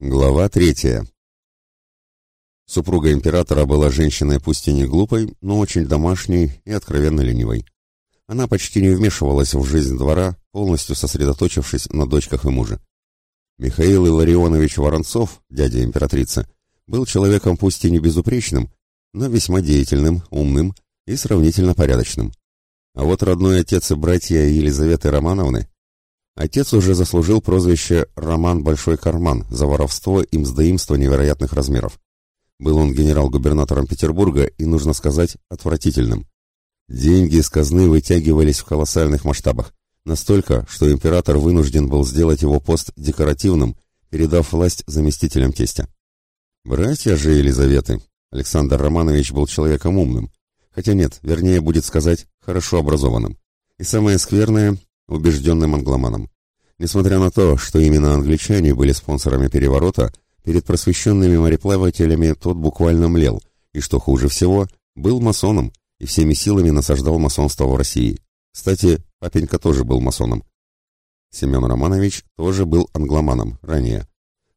Глава третья. Супруга императора была женщиной пусть и не глупой, но очень домашней и откровенно ленивой. Она почти не вмешивалась в жизнь двора, полностью сосредоточившись на дочках и муже. Михаил Илларионович Воронцов, дядя императрицы, был человеком пусть и не безупречным, но весьма деятельным, умным и сравнительно порядочным. А вот родной отец и братья Елизаветы Романовны Отец уже заслужил прозвище «Роман Большой Карман» за воровство и мздоимство невероятных размеров. Был он генерал-губернатором Петербурга и, нужно сказать, отвратительным. Деньги из казны вытягивались в колоссальных масштабах, настолько, что император вынужден был сделать его пост декоративным, передав власть заместителям тестя. Братья же Елизаветы, Александр Романович был человеком умным, хотя нет, вернее будет сказать, хорошо образованным. И самое скверное, убежденным англоманом. Несмотря на то, что именно англичане были спонсорами переворота, перед просвещенными мореплавателями тот буквально млел, и, что хуже всего, был масоном и всеми силами насаждал масонство в России. Кстати, папенька тоже был масоном. Семен Романович тоже был англоманом ранее.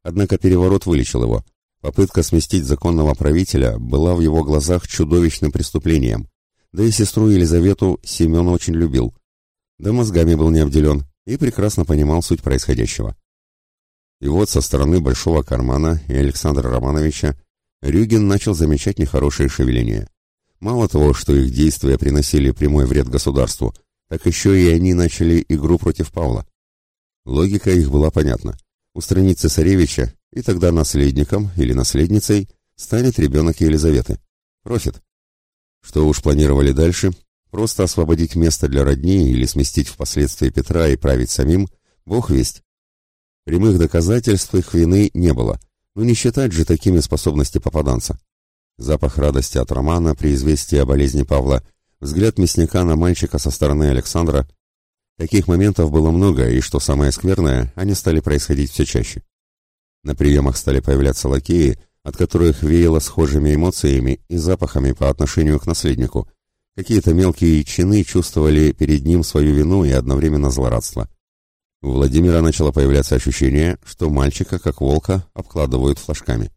Однако переворот вылечил его. Попытка сместить законного правителя была в его глазах чудовищным преступлением. Да и сестру Елизавету Семен очень любил да мозгами был не обделен и прекрасно понимал суть происходящего. И вот со стороны Большого Кармана и Александра Романовича Рюгин начал замечать нехорошие шевеления. Мало того, что их действия приносили прямой вред государству, так еще и они начали игру против Павла. Логика их была понятна. Устранить цесаревича, и тогда наследником или наследницей станет ребенок Елизаветы. Профит. Что уж планировали дальше, Просто освободить место для родни или сместить впоследствии Петра и править самим, бог весть. Прямых доказательств их вины не было, но не считать же такими способности попаданца. Запах радости от романа при известии о болезни Павла, взгляд мясника на мальчика со стороны Александра. Таких моментов было много, и, что самое скверное, они стали происходить все чаще. На приемах стали появляться лакеи, от которых веяло схожими эмоциями и запахами по отношению к наследнику – Какие-то мелкие чины чувствовали перед ним свою вину и одновременно злорадство. У Владимира начало появляться ощущение, что мальчика, как волка, обкладывают флажками.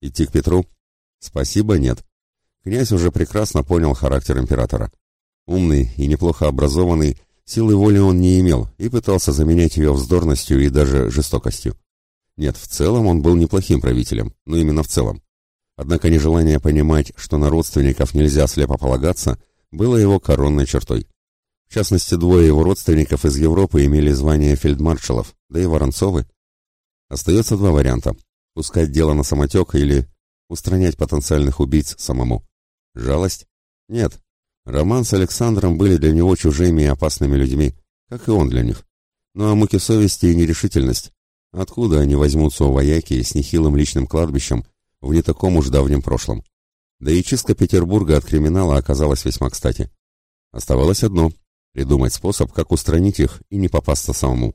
Идти к Петру? Спасибо, нет. Князь уже прекрасно понял характер императора. Умный и неплохо образованный, силы воли он не имел и пытался заменять ее вздорностью и даже жестокостью. Нет, в целом он был неплохим правителем, но именно в целом. Однако нежелание понимать, что на родственников нельзя слепо полагаться, было его коронной чертой. В частности, двое его родственников из Европы имели звание фельдмаршалов, да и Воронцовы. Остается два варианта – пускать дело на самотек или устранять потенциальных убийц самому. Жалость? Нет. Роман с Александром были для него чужими и опасными людьми, как и он для них. Ну а муки совести и нерешительность? Откуда они возьмутся у вояки с нехилым личным кладбищем, в не таком уж давнем прошлом. Да и чистка Петербурга от криминала оказалась весьма кстати. Оставалось одно — придумать способ, как устранить их и не попасться самому.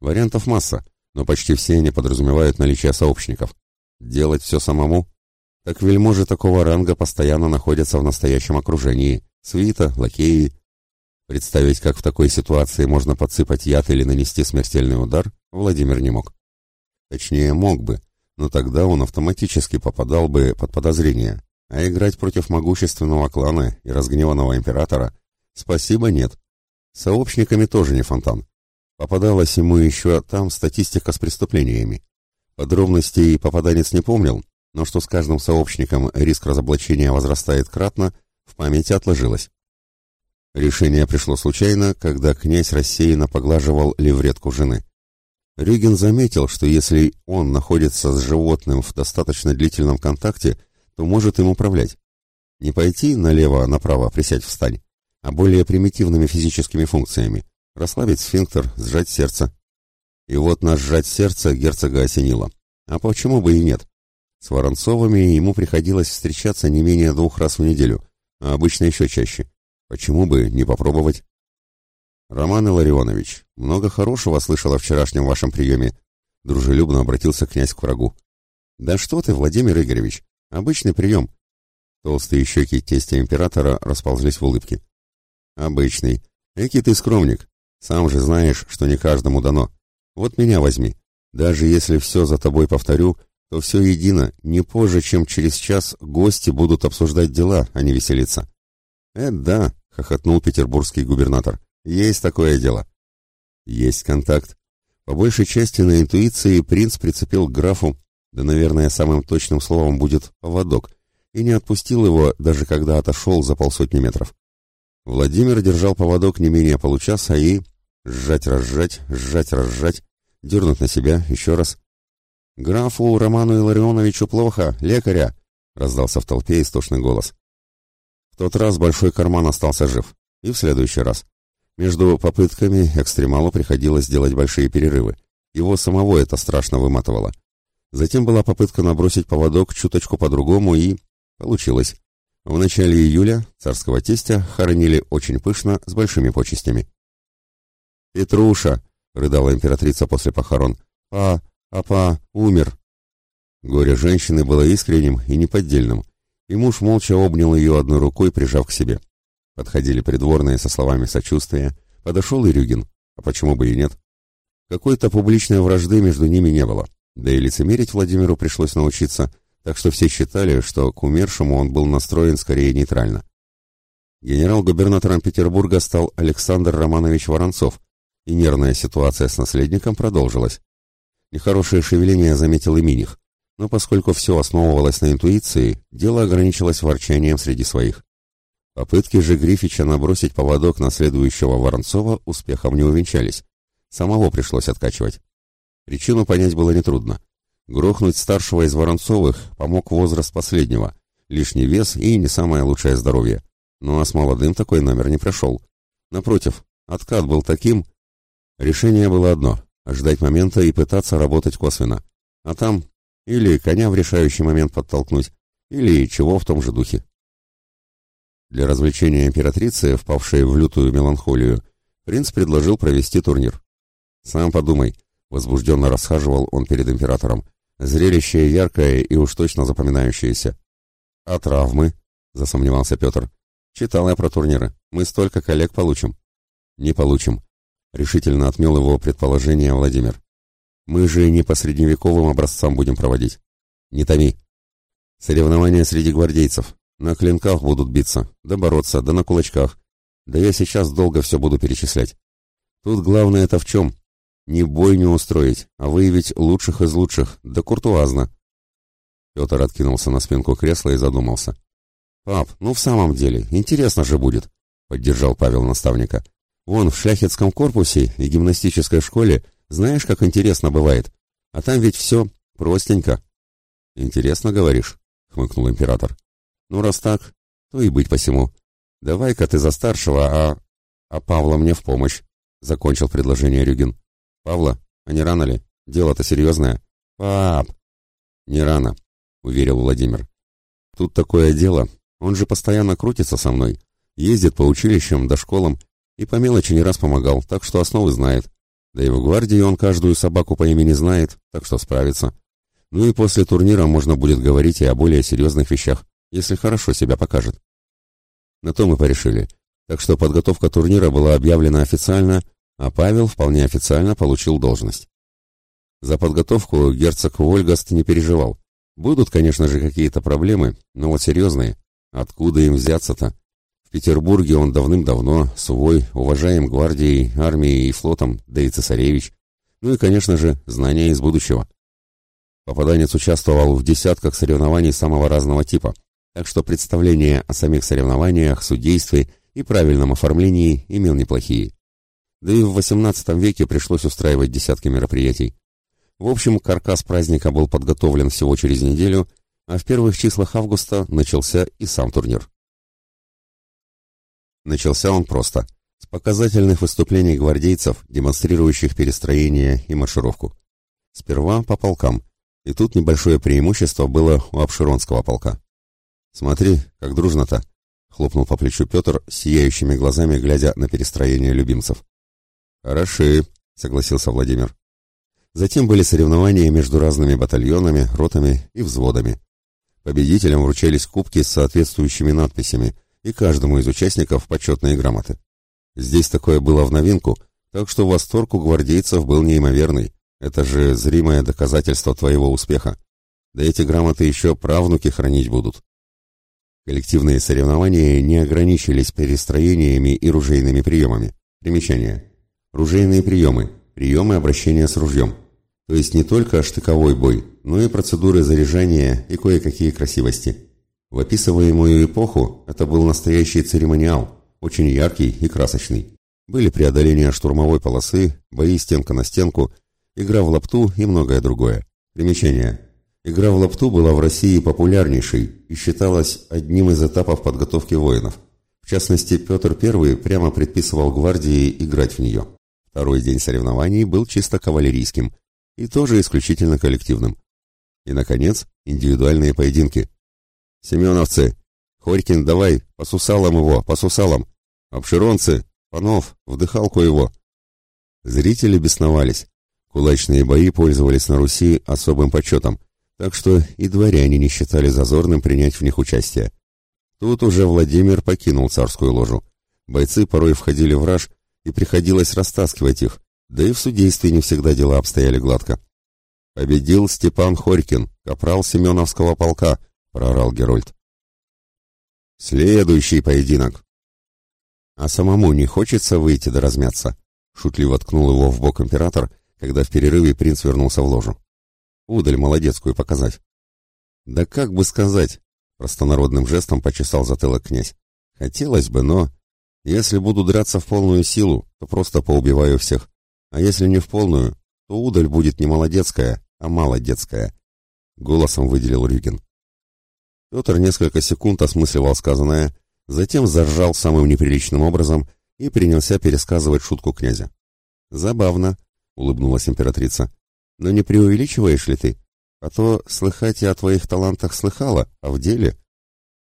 Вариантов масса, но почти все они подразумевают наличие сообщников. Делать все самому? Так вельможи такого ранга постоянно находятся в настоящем окружении. Свита, лакеи. Представить, как в такой ситуации можно подсыпать яд или нанести смертельный удар, Владимир не мог. Точнее, мог бы, но тогда он автоматически попадал бы под подозрение, а играть против могущественного клана и разгневанного императора спасибо нет. Сообщниками тоже не фонтан. Попадалась ему еще там статистика с преступлениями. Подробностей попаданец не помнил, но что с каждым сообщником риск разоблачения возрастает кратно, в памяти отложилось. Решение пришло случайно, когда князь рассеянно поглаживал левретку жены. Рюгин заметил, что если он находится с животным в достаточно длительном контакте, то может им управлять. Не пойти налево-направо, присядь встань, а более примитивными физическими функциями. Расслабить сфинктер, сжать сердце. И вот на сжать сердце герцога осенило. А почему бы и нет? С Воронцовыми ему приходилось встречаться не менее двух раз в неделю, а обычно еще чаще. Почему бы не попробовать? «Роман Илларионович, много хорошего слышал о вчерашнем вашем приеме», — дружелюбно обратился князь к врагу. «Да что ты, Владимир Игоревич, обычный прием». Толстые щеки тестя императора расползлись в улыбке. «Обычный. Эки ты скромник. Сам же знаешь, что не каждому дано. Вот меня возьми. Даже если все за тобой повторю, то все едино, не позже, чем через час гости будут обсуждать дела, а не веселиться. «Это да», — хохотнул петербургский губернатор, — «есть такое дело». «Есть контакт. По большей части на интуиции принц прицепил к графу, да, наверное, самым точным словом будет «поводок», и не отпустил его, даже когда отошел за полсотни метров. Владимир держал поводок не менее получаса и... Сжать-разжать, сжать-разжать, дернуть на себя еще раз. «Графу Роману Илларионовичу плохо, лекаря!» — раздался в толпе истошный голос. В тот раз большой карман остался жив, и в следующий раз. Между попытками экстремалу приходилось делать большие перерывы. Его самого это страшно выматывало. Затем была попытка набросить поводок чуточку по-другому, и... Получилось. В начале июля царского тестя хоронили очень пышно, с большими почестями. «Петруша!» — рыдала императрица после похорон. «Па, апа, умер!» Горе женщины было искренним и неподдельным, и муж молча обнял ее одной рукой, прижав к себе. Подходили придворные со словами сочувствия, подошел и Рюгин, а почему бы и нет? Какой-то публичной вражды между ними не было, да и лицемерить Владимиру пришлось научиться, так что все считали, что к умершему он был настроен скорее нейтрально. Генерал-губернатором Петербурга стал Александр Романович Воронцов, и нервная ситуация с наследником продолжилась. Нехорошее шевеление заметил и Миних, но поскольку все основывалось на интуиции, дело ограничилось ворчанием среди своих. Попытки же Грифича набросить поводок на следующего Воронцова успехом не увенчались. Самого пришлось откачивать. Причину понять было нетрудно. Грохнуть старшего из Воронцовых помог возраст последнего, лишний вес и не самое лучшее здоровье. Ну а с молодым такой номер не прошел. Напротив, откат был таким... Решение было одно — ждать момента и пытаться работать косвенно. А там или коня в решающий момент подтолкнуть, или чего в том же духе. Для развлечения императрицы, впавшей в лютую меланхолию, принц предложил провести турнир. «Сам подумай», — возбужденно расхаживал он перед императором, Зрелище яркое и уж точно запоминающееся. А травмы? Засомневался Петр. Читал я про турниры. Мы столько коллег получим. Не получим. Решительно отмел его предположение Владимир. Мы же не по средневековым образцам будем проводить. Не томи. Соревнования среди гвардейцев. На клинках будут биться, да бороться, да на кулачках. Да я сейчас долго все буду перечислять. Тут главное это в чем? Не бой не устроить, а выявить лучших из лучших, да куртуазно. Петр откинулся на спинку кресла и задумался. «Пап, ну в самом деле, интересно же будет», — поддержал Павел наставника. «Вон в шляхетском корпусе и гимнастической школе знаешь, как интересно бывает. А там ведь все простенько». «Интересно, говоришь?» — хмыкнул император. «Ну, раз так, то и быть посему. Давай-ка ты за старшего, а... а Павла мне в помощь», — закончил предложение Рюгин. «Павла, а не рано ли? Дело-то серьезное». «Пап!» «Не рано», — уверил Владимир. «Тут такое дело. Он же постоянно крутится со мной, ездит по училищам да школам и по мелочи не раз помогал, так что основы знает. Да и в гвардии он каждую собаку по имени знает, так что справится. Ну и после турнира можно будет говорить и о более серьезных вещах, если хорошо себя покажет». На то мы порешили. Так что подготовка турнира была объявлена официально, а Павел вполне официально получил должность. За подготовку герцог Вольгаст не переживал. Будут, конечно же, какие-то проблемы, но вот серьезные. Откуда им взяться-то? В Петербурге он давным-давно свой, уважаем гвардией, армией и флотом, да и цесаревич. Ну и, конечно же, знания из будущего. Попаданец участвовал в десятках соревнований самого разного типа, так что представление о самих соревнованиях, судействе и правильном оформлении имел неплохие. Да и в XVIII веке пришлось устраивать десятки мероприятий. В общем, каркас праздника был подготовлен всего через неделю, а в первых числах августа начался и сам турнир. Начался он просто, с показательных выступлений гвардейцев, демонстрирующих перестроение и маршировку. Сперва по полкам, и тут небольшое преимущество было у Обширонского полка. «Смотри, как дружно-то!» — хлопнул по плечу Петр, сияющими глазами глядя на перестроение любимцев. «Хороши», — согласился Владимир. Затем были соревнования между разными батальонами, ротами и взводами. Победителям вручались кубки с соответствующими надписями, и каждому из участников почетные грамоты. Здесь такое было в новинку, так что восторг у гвардейцев был неимоверный. Это же зримое доказательство твоего успеха. Да эти грамоты еще правнуки хранить будут. Коллективные соревнования не ограничились перестроениями и ружейными приемами. Примечание. Ружейные приемы. Приемы обращения с ружьем. То есть не только штыковой бой, но и процедуры заряжания и кое-какие красивости. В описываемую эпоху это был настоящий церемониал, очень яркий и красочный. Были преодоления штурмовой полосы, бои стенка на стенку, игра в лапту и многое другое. Примечание. Игра в лапту была в России популярнейшей и считалась одним из этапов подготовки воинов. В частности, Петр I прямо предписывал гвардии играть в нее. Второй день соревнований был чисто кавалерийским и тоже исключительно коллективным. И, наконец, индивидуальные поединки. «Семеновцы! Хорькин, давай, по сусалам его, по сусалам! Обширонцы! Панов, вдыхалку его!» Зрители бесновались. Кулачные бои пользовались на Руси особым почетом – так что и дворяне не считали зазорным принять в них участие. Тут уже Владимир покинул царскую ложу. Бойцы порой входили в раж, и приходилось растаскивать их, да и в судействе не всегда дела обстояли гладко. «Победил Степан Хорькин, капрал Семеновского полка», — проорал Герольд. «Следующий поединок!» «А самому не хочется выйти да размяться?» — шутливо ткнул его в бок император, когда в перерыве принц вернулся в ложу удаль молодецкую показать. Да как бы сказать, простонародным жестом почесал затылок князь. Хотелось бы, но... Если буду драться в полную силу, то просто поубиваю всех. А если не в полную, то удаль будет не молодецкая, а малодетская. Голосом выделил Рюгин. Петр несколько секунд осмысливал сказанное, затем заржал самым неприличным образом и принялся пересказывать шутку князя. «Забавно», — улыбнулась императрица. Но не преувеличиваешь ли ты? А то слыхать я о твоих талантах слыхала, а в деле...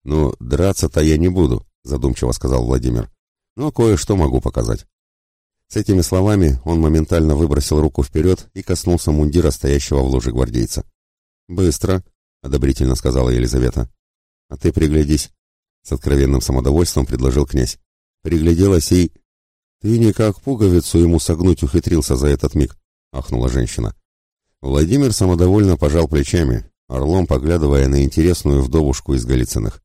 Ну, драться-то я не буду, задумчиво сказал Владимир. Но кое-что могу показать. С этими словами он моментально выбросил руку вперед и коснулся мундира стоящего в луже гвардейца. «Быстро», — одобрительно сказала Елизавета. «А ты приглядись», — с откровенным самодовольством предложил князь. Пригляделась и... «Ты никак пуговицу ему согнуть ухитрился за этот миг», — ахнула женщина. Владимир самодовольно пожал плечами, орлом поглядывая на интересную вдовушку из Голицыных.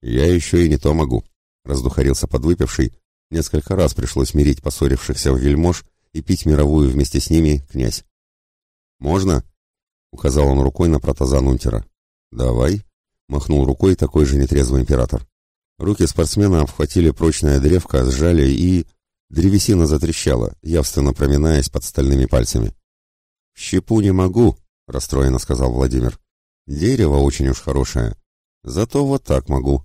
«Я еще и не то могу», — раздухарился подвыпивший. Несколько раз пришлось мирить поссорившихся в вельмож и пить мировую вместе с ними князь. «Можно?» — указал он рукой на протазан унтера. «Давай», — махнул рукой такой же нетрезвый император. Руки спортсмена обхватили прочная древко, сжали и... Древесина затрещала, явственно проминаясь под стальными пальцами. «Щепу не могу», — расстроенно сказал Владимир. «Дерево очень уж хорошее. Зато вот так могу».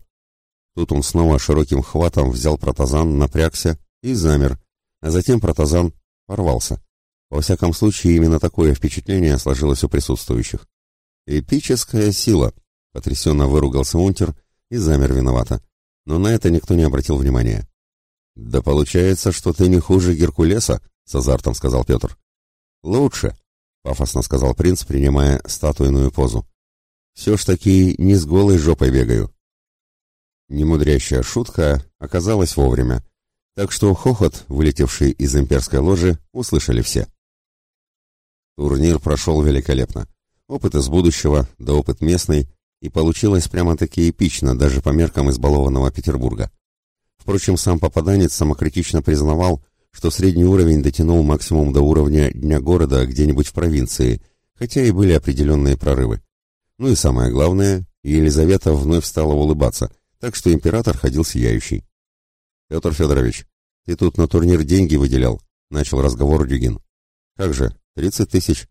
Тут он снова широким хватом взял протазан, напрягся и замер, а затем протазан порвался. Во всяком случае, именно такое впечатление сложилось у присутствующих. «Эпическая сила», — потрясенно выругался Унтер и замер виновато. Но на это никто не обратил внимания. «Да получается, что ты не хуже Геркулеса», — с азартом сказал Петр. «Лучше», пафосно сказал принц, принимая статуйную позу. Все ж таки не с голой жопой бегаю. Немудрящая шутка оказалась вовремя, так что хохот, вылетевший из имперской ложи, услышали все. Турнир прошел великолепно. Опыт из будущего, да опыт местный, и получилось прямо-таки эпично, даже по меркам избалованного Петербурга. Впрочем, сам попаданец самокритично признавал, что средний уровень дотянул максимум до уровня дня города где-нибудь в провинции, хотя и были определенные прорывы. Ну и самое главное, Елизавета вновь стала улыбаться, так что император ходил сияющий. «Петр Федорович, ты тут на турнир деньги выделял?» — начал разговор Дюгин. «Как же, тридцать тысяч.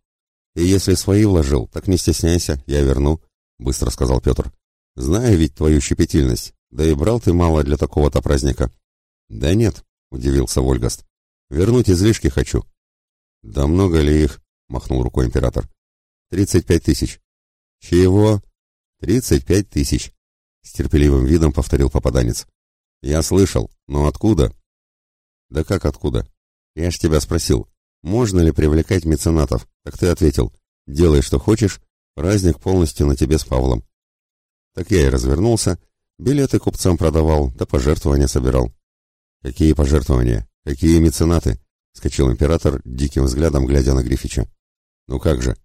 И если свои вложил, так не стесняйся, я верну», — быстро сказал Петр. «Знаю ведь твою щепетильность, да и брал ты мало для такого-то праздника». «Да нет», — удивился Вольгаст. Вернуть излишки хочу. Да много ли их? Махнул рукой император. Тридцать пять тысяч. Чего? Тридцать пять тысяч. С терпеливым видом повторил попаданец. Я слышал, но откуда? Да как откуда? Я ж тебя спросил, можно ли привлекать меценатов? Так ты ответил, делай что хочешь, праздник полностью на тебе с Павлом. Так я и развернулся, билеты купцам продавал, да пожертвования собирал. Какие пожертвования? «Какие меценаты?» Вскочил император, диким взглядом глядя на Грифича. Ну как же?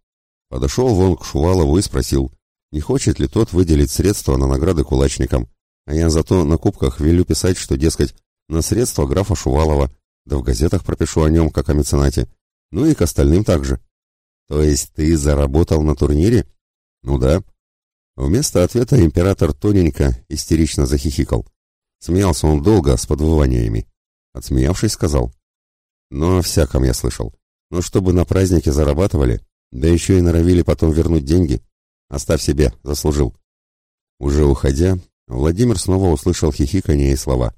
Подошел вон к Шувалову и спросил, не хочет ли тот выделить средства на награды кулачникам, а я зато на кубках велю писать, что, дескать, на средства графа Шувалова, да в газетах пропишу о нем, как о меценате, ну и к остальным также. То есть ты заработал на турнире? Ну да. Вместо ответа император тоненько, истерично захихикал. Смеялся он долго, с подвываниями. Отсмеявшись, сказал. Ну, о всяком я слышал. Но чтобы на празднике зарабатывали, да еще и норовили потом вернуть деньги, оставь себе, заслужил. Уже уходя, Владимир снова услышал хихиканье и слова.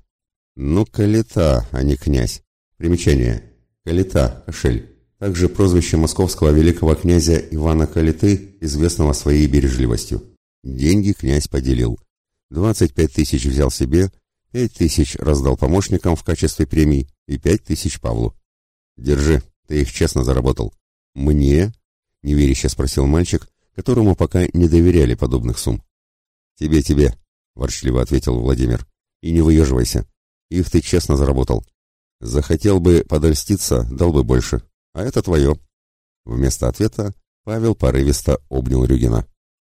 «Ну, калита, а не князь». Примечание. Калита, кошель. Также прозвище московского великого князя Ивана Калиты, известного своей бережливостью. Деньги князь поделил. 25 тысяч взял себе, 5 тысяч раздал помощникам в качестве премий и 5 тысяч Павлу. «Держи, ты их честно заработал». «Мне?» — неверяще спросил мальчик, которому пока не доверяли подобных сумм. «Тебе, тебе», — ворчливо ответил Владимир. «И не выеживайся. Их ты честно заработал. Захотел бы подольститься, дал бы больше. А это твое». Вместо ответа Павел порывисто обнял Рюгина.